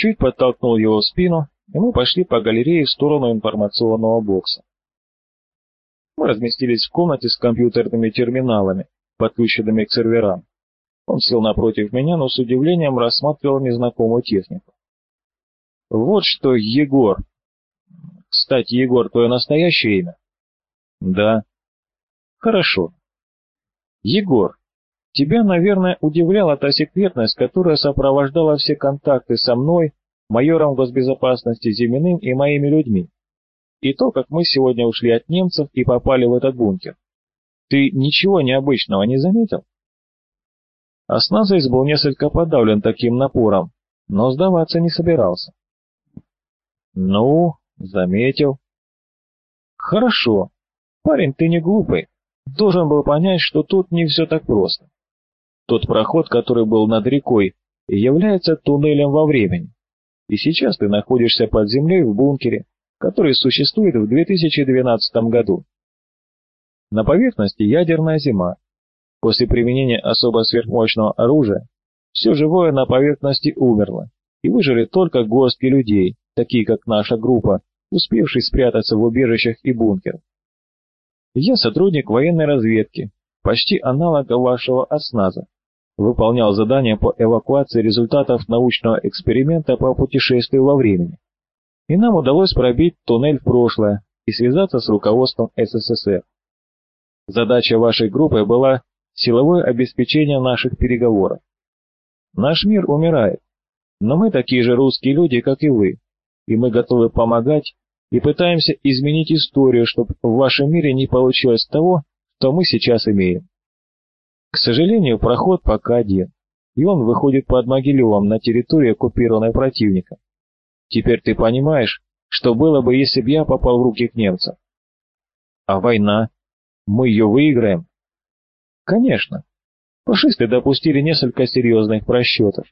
чуть подтолкнул его в спину, и мы пошли по галерее в сторону информационного бокса. Мы разместились в комнате с компьютерными терминалами, подключенными к серверам. Он сел напротив меня, но с удивлением рассматривал незнакомую технику. «Вот что, Егор!» «Кстати, Егор, твое настоящее имя?» «Да». «Хорошо. Егор, тебя, наверное, удивляла та секретность, которая сопровождала все контакты со мной, майором госбезопасности Зиминым и моими людьми, и то, как мы сегодня ушли от немцев и попали в этот бункер. Ты ничего необычного не заметил? Осназовец был несколько подавлен таким напором, но сдаваться не собирался. Ну, заметил. Хорошо. Парень, ты не глупый должен был понять, что тут не все так просто. Тот проход, который был над рекой, является туннелем во времени. И сейчас ты находишься под землей в бункере, который существует в 2012 году. На поверхности ядерная зима. После применения особо сверхмощного оружия все живое на поверхности умерло, и выжили только горстки людей, такие как наша группа, успевшие спрятаться в убежищах и бункерах. Я сотрудник военной разведки, почти аналога вашего осназа. Выполнял задания по эвакуации результатов научного эксперимента по путешествию во времени. И нам удалось пробить туннель в прошлое и связаться с руководством СССР. Задача вашей группы была силовое обеспечение наших переговоров. Наш мир умирает, но мы такие же русские люди, как и вы, и мы готовы помогать и пытаемся изменить историю, чтобы в вашем мире не получилось того, что мы сейчас имеем. К сожалению, проход пока один, и он выходит под Могилевом на территории, оккупированной противником. Теперь ты понимаешь, что было бы, если бы я попал в руки к немцам. А война? Мы ее выиграем? Конечно. Фашисты допустили несколько серьезных просчетов.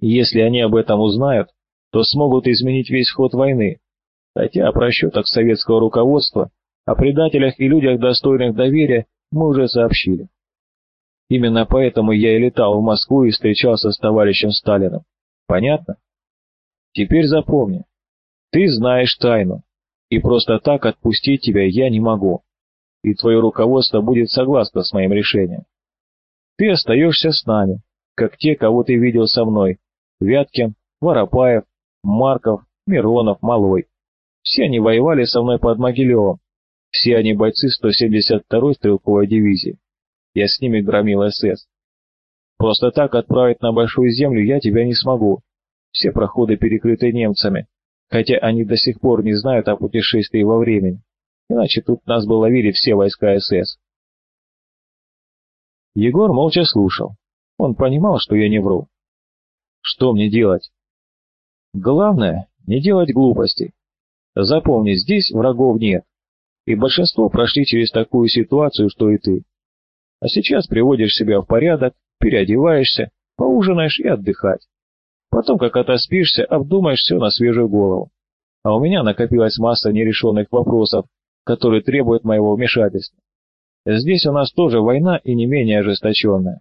Если они об этом узнают, то смогут изменить весь ход войны, Хотя о просчетах советского руководства, о предателях и людях, достойных доверия, мы уже сообщили. Именно поэтому я и летал в Москву и встречался с товарищем Сталиным. Понятно? Теперь запомни, ты знаешь тайну, и просто так отпустить тебя я не могу, и твое руководство будет согласно с моим решением. Ты остаешься с нами, как те, кого ты видел со мной, Вяткин, Воропаев, Марков, Миронов, Малой. Все они воевали со мной под Могилевом. Все они бойцы 172-й стрелковой дивизии. Я с ними громил СС. Просто так отправить на Большую Землю я тебя не смогу. Все проходы перекрыты немцами, хотя они до сих пор не знают о путешествии во времени. Иначе тут нас бы ловили все войска СС. Егор молча слушал. Он понимал, что я не вру. Что мне делать? Главное, не делать глупостей. Запомни, здесь врагов нет, и большинство прошли через такую ситуацию, что и ты. А сейчас приводишь себя в порядок, переодеваешься, поужинаешь и отдыхать. Потом, как отоспишься, обдумаешь все на свежую голову. А у меня накопилась масса нерешенных вопросов, которые требуют моего вмешательства. Здесь у нас тоже война и не менее ожесточенная.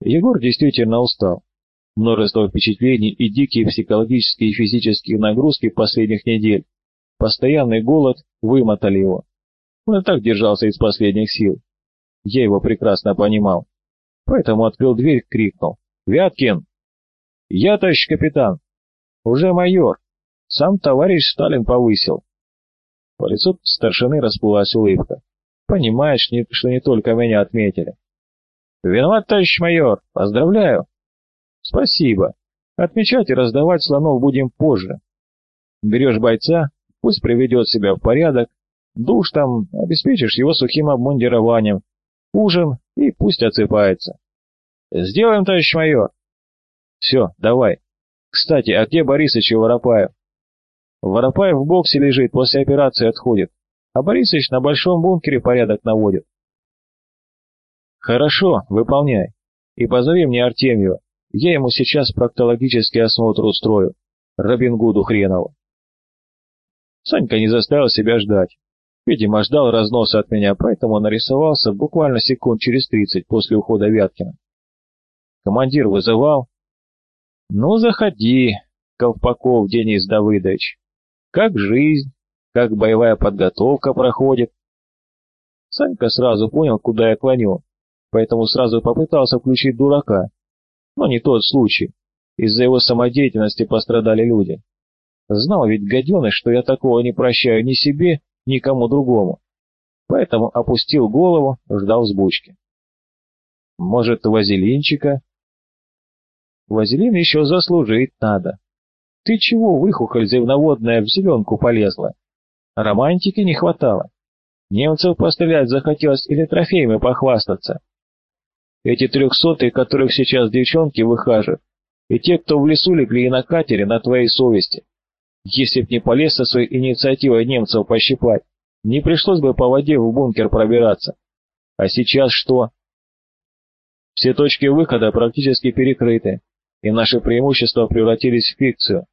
Егор действительно устал. Множество впечатлений и дикие психологические и физические нагрузки последних недель. Постоянный голод вымотали его. Он и так держался из последних сил. Я его прекрасно понимал. Поэтому открыл дверь, крикнул. «Вяткин!» «Я, товарищ капитан!» «Уже майор!» Сам товарищ Сталин повысил. По лицу старшины расплылась улыбка. «Понимаешь, что не только меня отметили». «Виноват, товарищ майор! Поздравляю!» Спасибо. Отмечать и раздавать слонов будем позже. Берешь бойца, пусть приведет себя в порядок, душ там, обеспечишь его сухим обмундированием, ужин и пусть отсыпается. Сделаем, товарищ майор. Все, давай. Кстати, а где Борисыч и Воропаев? Воропаев в боксе лежит, после операции отходит, а Борисыч на большом бункере порядок наводит. Хорошо, выполняй. И позови мне Артемьева. Я ему сейчас проктологический осмотр устрою. Робин Гуду хренову. Санька не заставил себя ждать. Видимо, ждал разноса от меня, поэтому нарисовался буквально секунд через тридцать после ухода Вяткина. Командир вызывал? Ну, заходи, Ковпаков Денис Давыдович. Как жизнь, как боевая подготовка проходит? Санька сразу понял, куда я клоню, поэтому сразу попытался включить дурака. Но не тот случай. Из-за его самодеятельности пострадали люди. Знал ведь гаденыш, что я такого не прощаю ни себе, ни кому другому. Поэтому опустил голову, ждал взбучки. Может, вазелинчика? Вазелин еще заслужить надо. Ты чего, выхухоль земноводная, в зеленку полезла? Романтики не хватало. Немцев пострелять захотелось или трофеями похвастаться. Эти трехсотые, которых сейчас девчонки выхаживают, и те, кто в лесу легли и на катере, на твоей совести. Если б не полез со своей инициативой немцев пощипать, не пришлось бы по воде в бункер пробираться. А сейчас что? Все точки выхода практически перекрыты, и наши преимущества превратились в фикцию.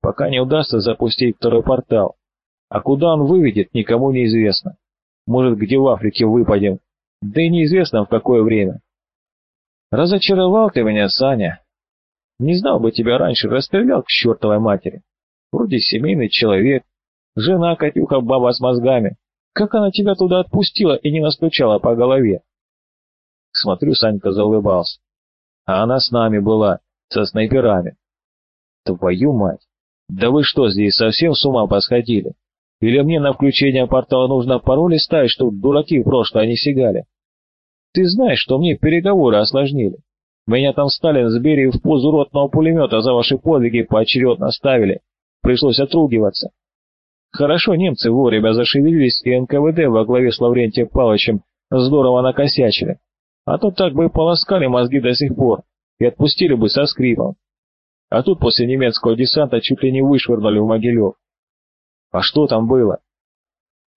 Пока не удастся запустить второй портал. А куда он выведет, никому не известно. Может, где в Африке выпадем, да и неизвестно в какое время. Разочаровал ты меня, Саня. Не знал бы тебя раньше, расстрелял к чертовой матери. Вроде семейный человек, жена Катюха баба с мозгами. Как она тебя туда отпустила и не настучала по голове? Смотрю, Санька заулыбался. А она с нами была, со снайперами. Твою мать! Да вы что, здесь совсем с ума посходили? Или мне на включение портала нужно пароли ставить, чтобы дураки в прошлое не сигали? Ты знаешь, что мне переговоры осложнили. Меня там Сталин с Берией в позу ротного пулемета за ваши подвиги поочередно ставили. Пришлось отругиваться. Хорошо немцы вовремя зашевелились, и НКВД во главе с Лаврентием Павловичем здорово накосячили. А то так бы и полоскали мозги до сих пор, и отпустили бы со скрипом. А тут после немецкого десанта чуть ли не вышвырнули в Могилев. А что там было?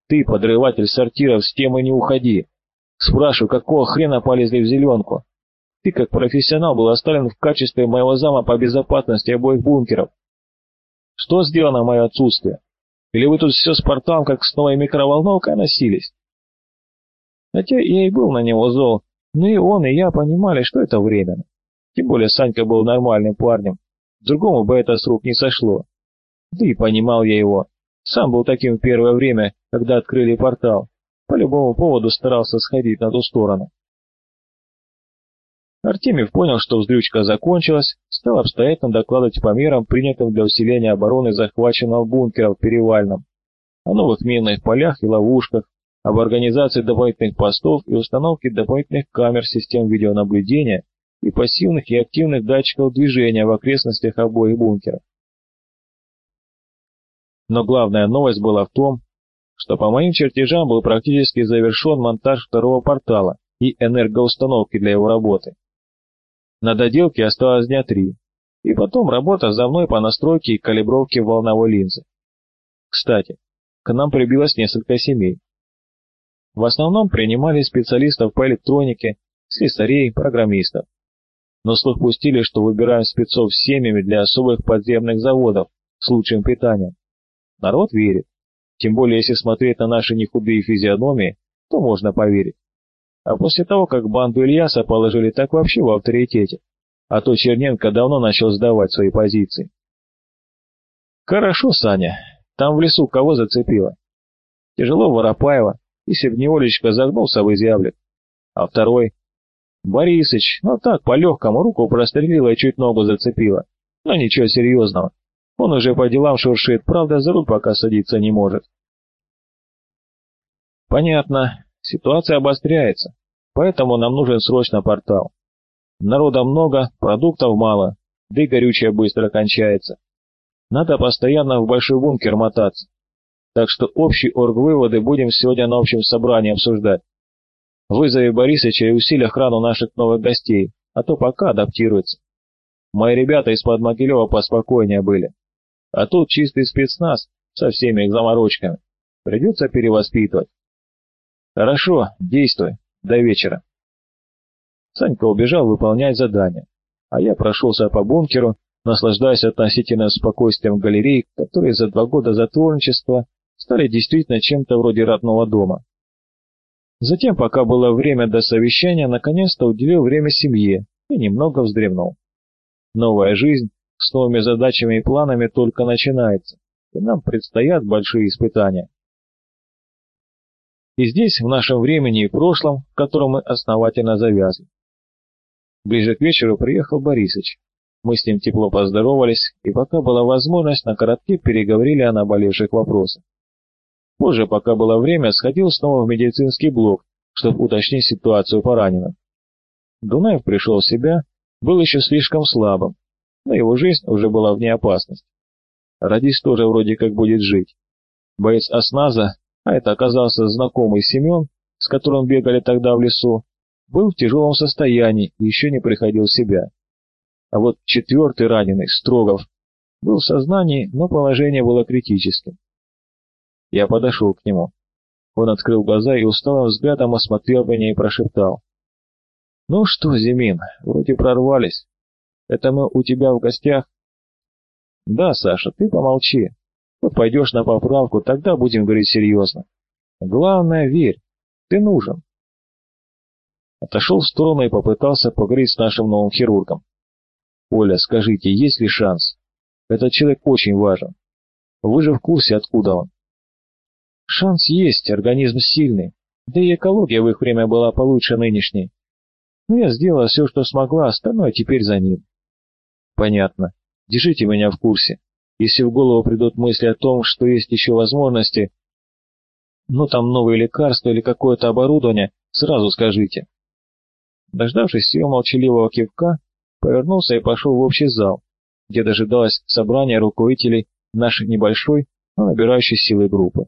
Ты, подрыватель сортиров, с темы не уходи. Спрашиваю, какого хрена полезли в зеленку? Ты, как профессионал, был оставлен в качестве моего зама по безопасности обоих бункеров. Что сделано в мое отсутствие? Или вы тут все с порталом, как с новой микроволновкой, носились? Хотя я и был на него зол, но и он, и я понимали, что это временно. Тем более Санька был нормальным парнем, другому бы это с рук не сошло. Да и понимал я его. Сам был таким в первое время, когда открыли портал. По любому поводу старался сходить на ту сторону. Артемьев понял, что вздрючка закончилась, стал обстоятельно докладывать по мерам, принятым для усиления обороны захваченного бункера в Перевальном, о новых минных полях и ловушках, об организации дополнительных постов и установке дополнительных камер систем видеонаблюдения и пассивных и активных датчиков движения в окрестностях обоих бункеров. Но главная новость была в том, что по моим чертежам был практически завершен монтаж второго портала и энергоустановки для его работы. На доделке осталось дня три, и потом работа за мной по настройке и калибровке волновой линзы. Кстати, к нам прибилось несколько семей. В основном принимали специалистов по электронике, слесарей, программистов. Но слух пустили, что выбираем спецов с семьями для особых подземных заводов с лучшим питанием. Народ верит. Тем более, если смотреть на наши нехудые физиономии, то можно поверить. А после того, как банду Ильяса положили, так вообще в авторитете. А то Черненко давно начал сдавать свои позиции. Хорошо, Саня. Там в лесу кого зацепило? Тяжело Воропаева, если б не Олечка загнулся в изъявлик. А второй? Борисыч, ну так, по-легкому, руку прострелила и чуть ногу зацепила. Но ничего серьезного. Он уже по делам шуршит, правда, за руль пока садиться не может. Понятно. Ситуация обостряется, поэтому нам нужен срочно портал. Народа много, продуктов мало, да и горючее быстро кончается. Надо постоянно в большой бункер мотаться. Так что общие оргвыводы будем сегодня на общем собрании обсуждать. Вызови Борисовича и усилий охрану наших новых гостей, а то пока адаптируется. Мои ребята из-под Могилева поспокойнее были. А тут чистый спецназ со всеми их заморочками. Придется перевоспитывать. Хорошо, действуй. До вечера. Санька убежал выполнять задание, а я прошелся по бункеру, наслаждаясь относительным спокойствием галерей, которые за два года затворничества стали действительно чем-то вроде родного дома. Затем, пока было время до совещания, наконец-то уделил время семье и немного вздремнул. Новая жизнь с новыми задачами и планами только начинается, и нам предстоят большие испытания. И здесь, в нашем времени и прошлом, в котором мы основательно завязли. Ближе к вечеру приехал Борисыч. Мы с ним тепло поздоровались, и пока была возможность, на коротке переговорили о наболевших вопросах. Позже, пока было время, сходил снова в медицинский блок, чтобы уточнить ситуацию по раненым. Дунаев пришел в себя, был еще слишком слабым, но его жизнь уже была вне опасности. Радис тоже вроде как будет жить. Боец осназа, а это оказался знакомый Семен, с которым бегали тогда в лесу, был в тяжелом состоянии и еще не приходил в себя. А вот четвертый раненый, Строгов, был в сознании, но положение было критическим. Я подошел к нему. Он открыл глаза и усталым взглядом осмотрел меня и прошептал. «Ну что, Зимин, вроде прорвались. Это мы у тебя в гостях?» «Да, Саша, ты помолчи. Вот пойдешь на поправку, тогда будем говорить серьезно. Главное, верь. Ты нужен». Отошел в сторону и попытался поговорить с нашим новым хирургом. «Оля, скажите, есть ли шанс? Этот человек очень важен. Вы же в курсе, откуда он?» «Шанс есть, организм сильный. Да и экология в их время была получше нынешней. Но я сделала все, что смогла, остальное теперь за ним». «Понятно. Держите меня в курсе. Если в голову придут мысли о том, что есть еще возможности, ну там новые лекарства или какое-то оборудование, сразу скажите». Дождавшись ее молчаливого кивка, повернулся и пошел в общий зал, где дожидалось собрание руководителей нашей небольшой, но набирающей силы группы.